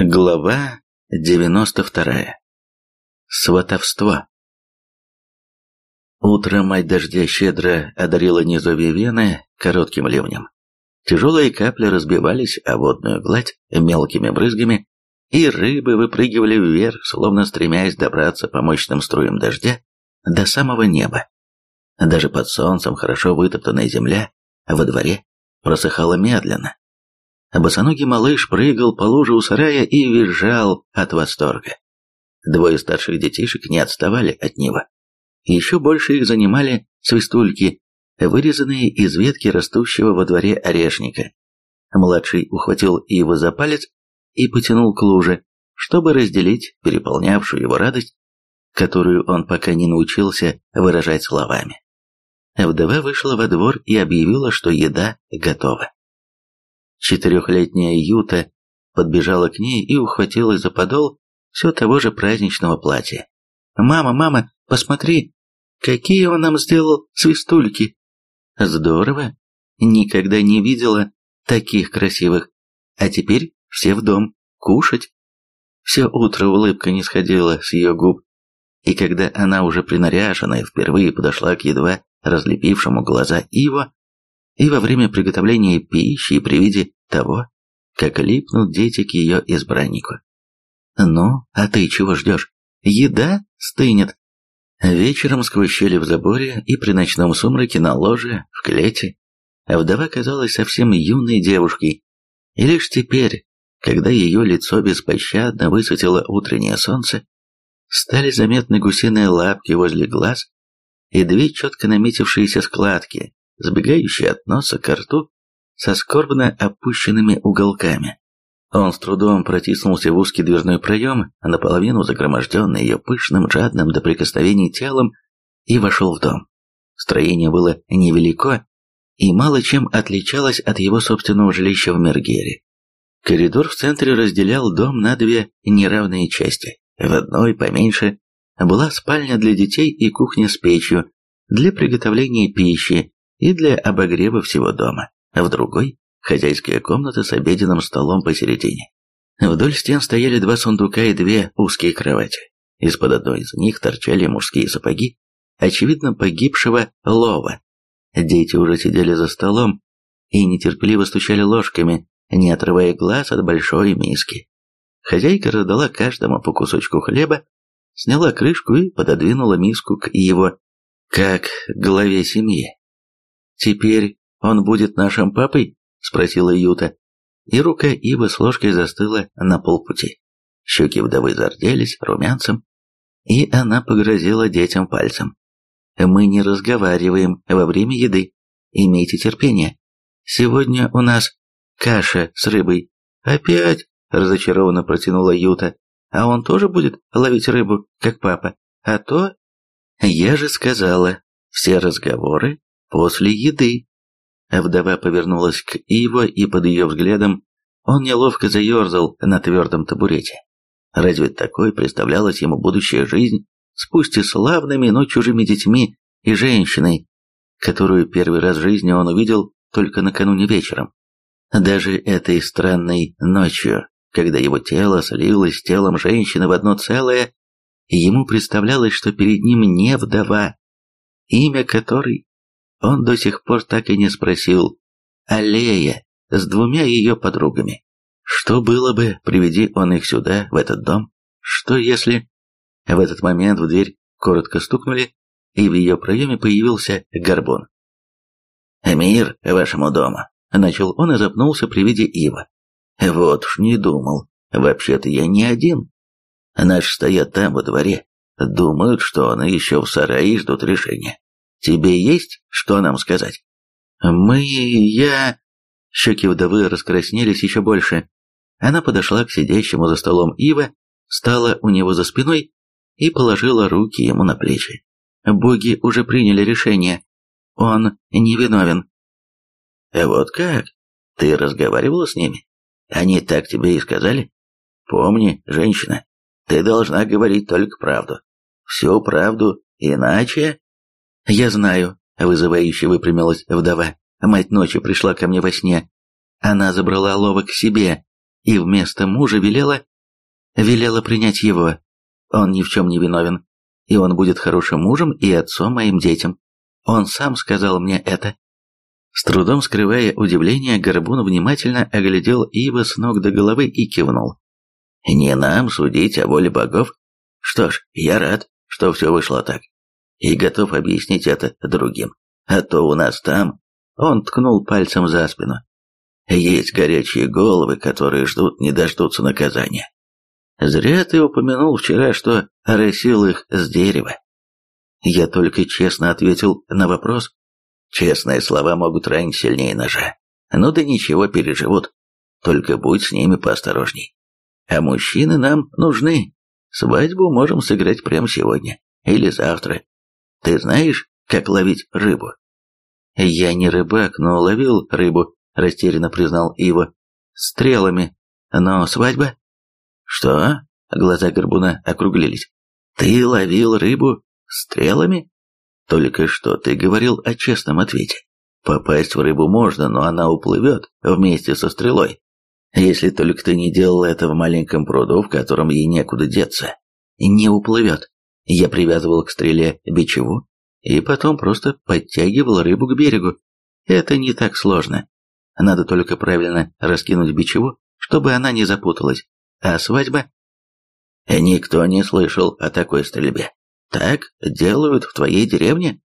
Глава 92. Сватовство. Утро мать дождя щедро одарила низовья вены коротким ливнем. Тяжелые капли разбивались о водную гладь мелкими брызгами, и рыбы выпрыгивали вверх, словно стремясь добраться по мощным струям дождя до самого неба. Даже под солнцем хорошо вытоптанная земля во дворе просыхала медленно, Босоногий малыш прыгал по луже у сарая и визжал от восторга. Двое старших детишек не отставали от него. Еще больше их занимали свистульки, вырезанные из ветки растущего во дворе орешника. Младший ухватил его за палец и потянул к луже, чтобы разделить переполнявшую его радость, которую он пока не научился выражать словами. Вдова вышла во двор и объявила, что еда готова. Четырехлетняя Юта подбежала к ней и ухватилась за подол все того же праздничного платья. «Мама, мама, посмотри, какие он нам сделал свистульки!» «Здорово! Никогда не видела таких красивых. А теперь все в дом, кушать!» Все утро улыбка не сходила с ее губ, и когда она уже принаряженная впервые подошла к едва разлепившему глаза Иво, и во время приготовления пищи и при виде того, как липнут дети к ее избраннику. «Ну, а ты чего ждешь? Еда стынет!» Вечером сквозь щели в заборе и при ночном сумраке на ложе, в клете, вдова казалась совсем юной девушкой, и лишь теперь, когда ее лицо беспощадно высветило утреннее солнце, стали заметны гусиные лапки возле глаз и две четко наметившиеся складки, сбегающие от носа к рту со скорбно опущенными уголками. Он с трудом протиснулся в узкий дверной проем, наполовину загроможденный ее пышным, жадным до прикосновений телом, и вошел в дом. Строение было невелико и мало чем отличалось от его собственного жилища в Мергере. Коридор в центре разделял дом на две неравные части. В одной, поменьше, была спальня для детей и кухня с печью для приготовления пищи и для обогрева всего дома а в другой – хозяйская комната с обеденным столом посередине. Вдоль стен стояли два сундука и две узкие кровати. Из-под одной из них торчали мужские сапоги, очевидно погибшего лова. Дети уже сидели за столом и нетерпеливо стучали ложками, не отрывая глаз от большой миски. Хозяйка раздала каждому по кусочку хлеба, сняла крышку и пододвинула миску к его, как главе семьи. Теперь «Он будет нашим папой?» – спросила Юта. И рука Ивы с ложкой застыла на полпути. Щеки вдовы зарделись румянцем, и она погрозила детям пальцем. «Мы не разговариваем во время еды. Имейте терпение. Сегодня у нас каша с рыбой». «Опять?» – разочарованно протянула Юта. «А он тоже будет ловить рыбу, как папа? А то...» «Я же сказала, все разговоры после еды». Вдова повернулась к Иво, и под ее взглядом он неловко заерзал на твердом табурете. Разве такой представлялась ему будущая жизнь с пусть и славными, но чужими детьми и женщиной, которую первый раз в жизни он увидел только накануне вечером? Даже этой странной ночью, когда его тело слилось с телом женщины в одно целое, ему представлялось, что перед ним не вдова, имя которой он до сих пор так и не спросил Аллея с двумя ее подругами. Что было бы, приведи он их сюда, в этот дом? Что если... В этот момент в дверь коротко стукнули, и в ее проеме появился горбун. «Мир вашему дому!» — начал он и запнулся при виде Ива. «Вот уж не думал. Вообще-то я не один. Наши стоят там, во дворе. Думают, что он еще в сарае ждут решения. Тебе есть что нам сказать?» «Мы... я...» Щеки вдовы раскраснелись еще больше. Она подошла к сидящему за столом Ива, стала у него за спиной и положила руки ему на плечи. «Боги уже приняли решение. Он невиновен». «Вот как? Ты разговаривала с ними? Они так тебе и сказали? Помни, женщина, ты должна говорить только правду. Всю правду, иначе...» «Я знаю», — вызывающе выпрямилась вдова. «Мать ночью пришла ко мне во сне. Она забрала лова к себе, и вместо мужа велела... Велела принять его. Он ни в чем не виновен, и он будет хорошим мужем и отцом моим детям. Он сам сказал мне это. С трудом скрывая удивление, Горбун внимательно оглядел Ива с ног до головы и кивнул. «Не нам судить о воле богов. Что ж, я рад, что все вышло так, и готов объяснить это другим. А то у нас там...» Он ткнул пальцем за спину. «Есть горячие головы, которые ждут, не дождутся наказания. Зря ты упомянул вчера, что оросил их с дерева». Я только честно ответил на вопрос, Честные слова могут ранить сильнее ножа. Ну да ничего, переживут. Только будь с ними поосторожней. А мужчины нам нужны. Свадьбу можем сыграть прямо сегодня. Или завтра. Ты знаешь, как ловить рыбу? Я не рыбак, но ловил рыбу, растерянно признал Ива. Стрелами. Но свадьба? Что? Глаза Горбуна округлились. Ты ловил рыбу стрелами? Только что ты говорил о честном ответе. Попасть в рыбу можно, но она уплывет вместе со стрелой. Если только ты не делал это в маленьком пруду, в котором ей некуда деться. Не уплывет. Я привязывал к стреле бичеву и потом просто подтягивал рыбу к берегу. Это не так сложно. Надо только правильно раскинуть бичеву, чтобы она не запуталась. А свадьба? Никто не слышал о такой стрельбе. Так делают в твоей деревне?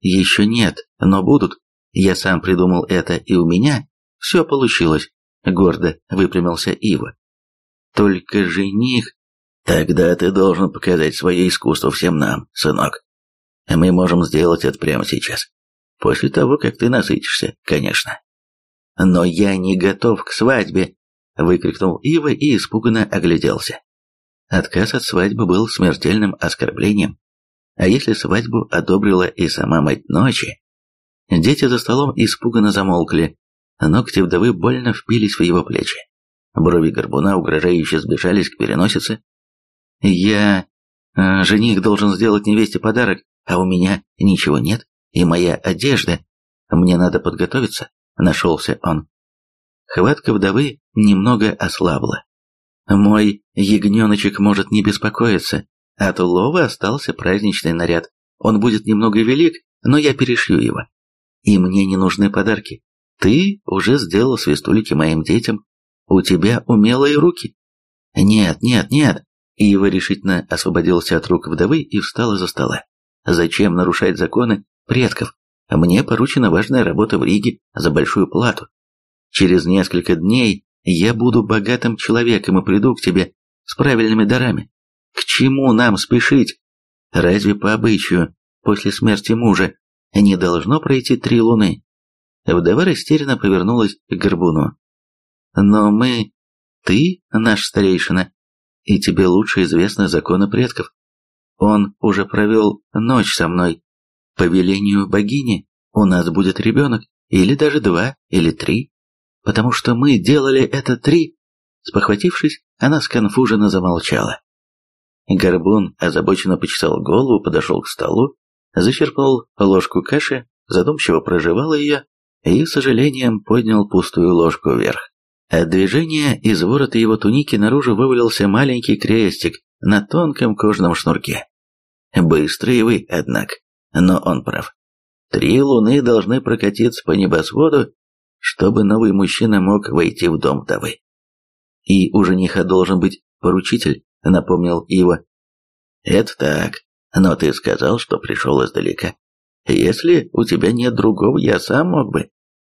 Еще нет, но будут. Я сам придумал это, и у меня все получилось. Гордо выпрямился Ива. Только жених... Тогда ты должен показать свое искусство всем нам, сынок. Мы можем сделать это прямо сейчас. После того, как ты насытишься, конечно. Но я не готов к свадьбе, выкрикнул Ива и испуганно огляделся. Отказ от свадьбы был смертельным оскорблением. А если свадьбу одобрила и сама мать ночи? Дети за столом испуганно замолкли, ногти вдовы больно впились в его плечи. Брови горбуна угрожающе сбежались к переносице. «Я... Э, жених должен сделать невесте подарок, а у меня ничего нет, и моя одежда. Мне надо подготовиться», — нашелся он. Хватка вдовы немного ослабла. Мой ягненочек может не беспокоиться. От улова остался праздничный наряд. Он будет немного велик, но я перешью его. И мне не нужны подарки. Ты уже сделал свистулики моим детям. У тебя умелые руки. Нет, нет, нет. Ива решительно освободился от рук вдовы и встал из-за стола. Зачем нарушать законы предков? Мне поручена важная работа в Риге за большую плату. Через несколько дней я буду богатым человеком и приду к тебе с правильными дарами. К чему нам спешить? Разве по обычаю, после смерти мужа, не должно пройти три луны? Вдова растерянно повернулась к горбуну. Но мы... Ты наш старейшина, и тебе лучше известны законы предков. Он уже провел ночь со мной. По велению богини у нас будет ребенок, или даже два, или три потому что мы делали это три...» Спохватившись, она сконфуженно замолчала. Горбун озабоченно почесал голову, подошел к столу, зачерпнул ложку каши, задумчиво прожевал ее и, с сожалением, поднял пустую ложку вверх. От движения из ворота его туники наружу вывалился маленький крестик на тонком кожаном шнурке. Быстрые вы, однако, но он прав. Три луны должны прокатиться по небосводу чтобы новый мужчина мог войти в дом вдовы. И у жениха должен быть поручитель, напомнил его. Это так, но ты сказал, что пришел издалека. Если у тебя нет другого, я сам мог бы.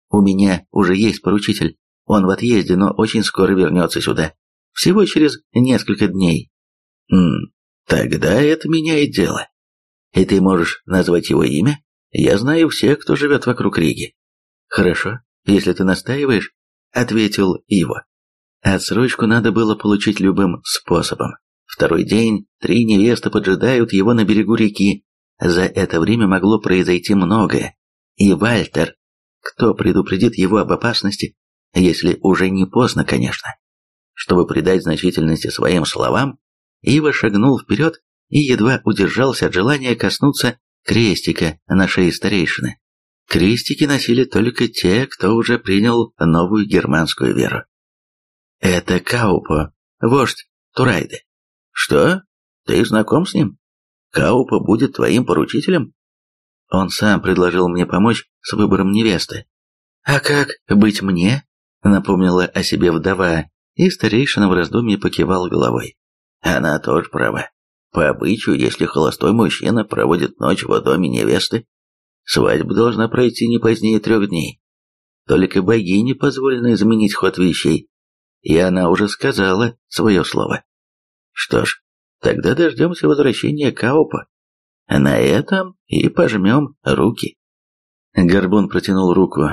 У меня уже есть поручитель. Он в отъезде, но очень скоро вернется сюда. Всего через несколько дней. Хм, тогда это меняет дело. И ты можешь назвать его имя? Я знаю всех, кто живет вокруг Риги. Хорошо, если ты настаиваешь, ответил Иво. Отсрочку надо было получить любым способом. Второй день, три невесты поджидают его на берегу реки. За это время могло произойти многое. И Вальтер, кто предупредит его об опасности, если уже не поздно, конечно. Чтобы придать значительности своим словам, Ива шагнул вперед и едва удержался от желания коснуться крестика на шее старейшины. Крестики носили только те, кто уже принял новую германскую веру. Это Каупо, вождь Турайды. Что? Ты знаком с ним? Каупо будет твоим поручителем? Он сам предложил мне помочь с выбором невесты. А как быть мне? Напомнила о себе вдова, и старейшина в раздумье покивал головой. Она тоже права. По обычаю, если холостой мужчина проводит ночь в доме невесты, свадьба должна пройти не позднее трех дней. Только богине позволено изменить ход вещей, и она уже сказала свое слово. Что ж, тогда дождемся возвращения Каупа. На этом и пожмем руки. Горбун протянул руку.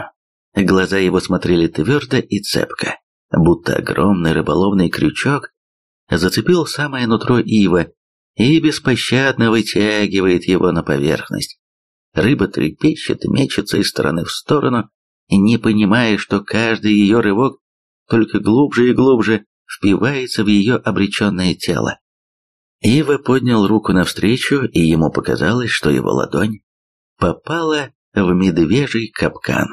Глаза его смотрели твердо и цепко, будто огромный рыболовный крючок зацепил самое нутро ива и беспощадно вытягивает его на поверхность. Рыба трепещет, мечется из стороны в сторону, не понимая, что каждый ее рывок только глубже и глубже впивается в ее обреченное тело. Ива поднял руку навстречу, и ему показалось, что его ладонь попала в медвежий капкан.